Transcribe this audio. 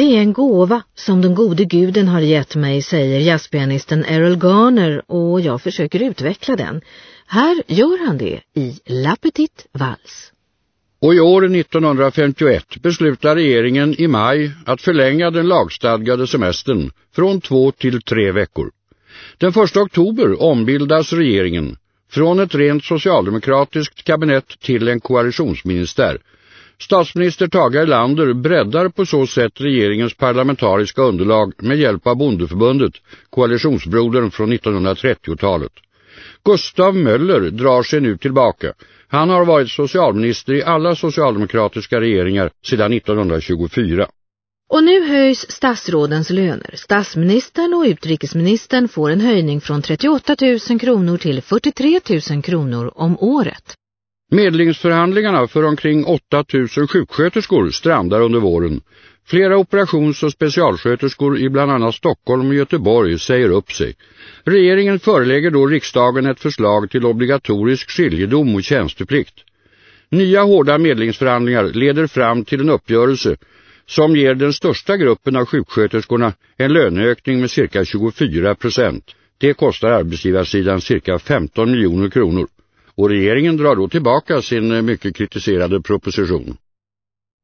Det är en gåva som den gode guden har gett mig, säger jazzpianisten Errol Garner och jag försöker utveckla den. Här gör han det i La Petite Vals. Och i år 1951 beslutar regeringen i maj att förlänga den lagstadgade semestern från två till tre veckor. Den 1 oktober ombildas regeringen från ett rent socialdemokratiskt kabinett till en koalitionsministär. Statsminister Tage Erlander breddar på så sätt regeringens parlamentariska underlag med hjälp av bondeförbundet, koalitionsbrodern från 1930-talet. Gustav Möller drar sig nu tillbaka. Han har varit socialminister i alla socialdemokratiska regeringar sedan 1924. Och nu höjs statsrådens löner. Statsministern och utrikesministern får en höjning från 38 000 kronor till 43 000 kronor om året. Medlingsförhandlingarna för omkring 8 000 sjuksköterskor strandar under våren. Flera operations- och specialsköterskor i bland annat Stockholm och Göteborg säger upp sig. Regeringen förelägger då riksdagen ett förslag till obligatorisk skiljedom och tjänsteplikt. Nya hårda medlingsförhandlingar leder fram till en uppgörelse som ger den största gruppen av sjuksköterskorna en löneökning med cirka 24 procent. Det kostar arbetsgivarsidan cirka 15 miljoner kronor. Och regeringen drar då tillbaka sin eh, mycket kritiserade proposition.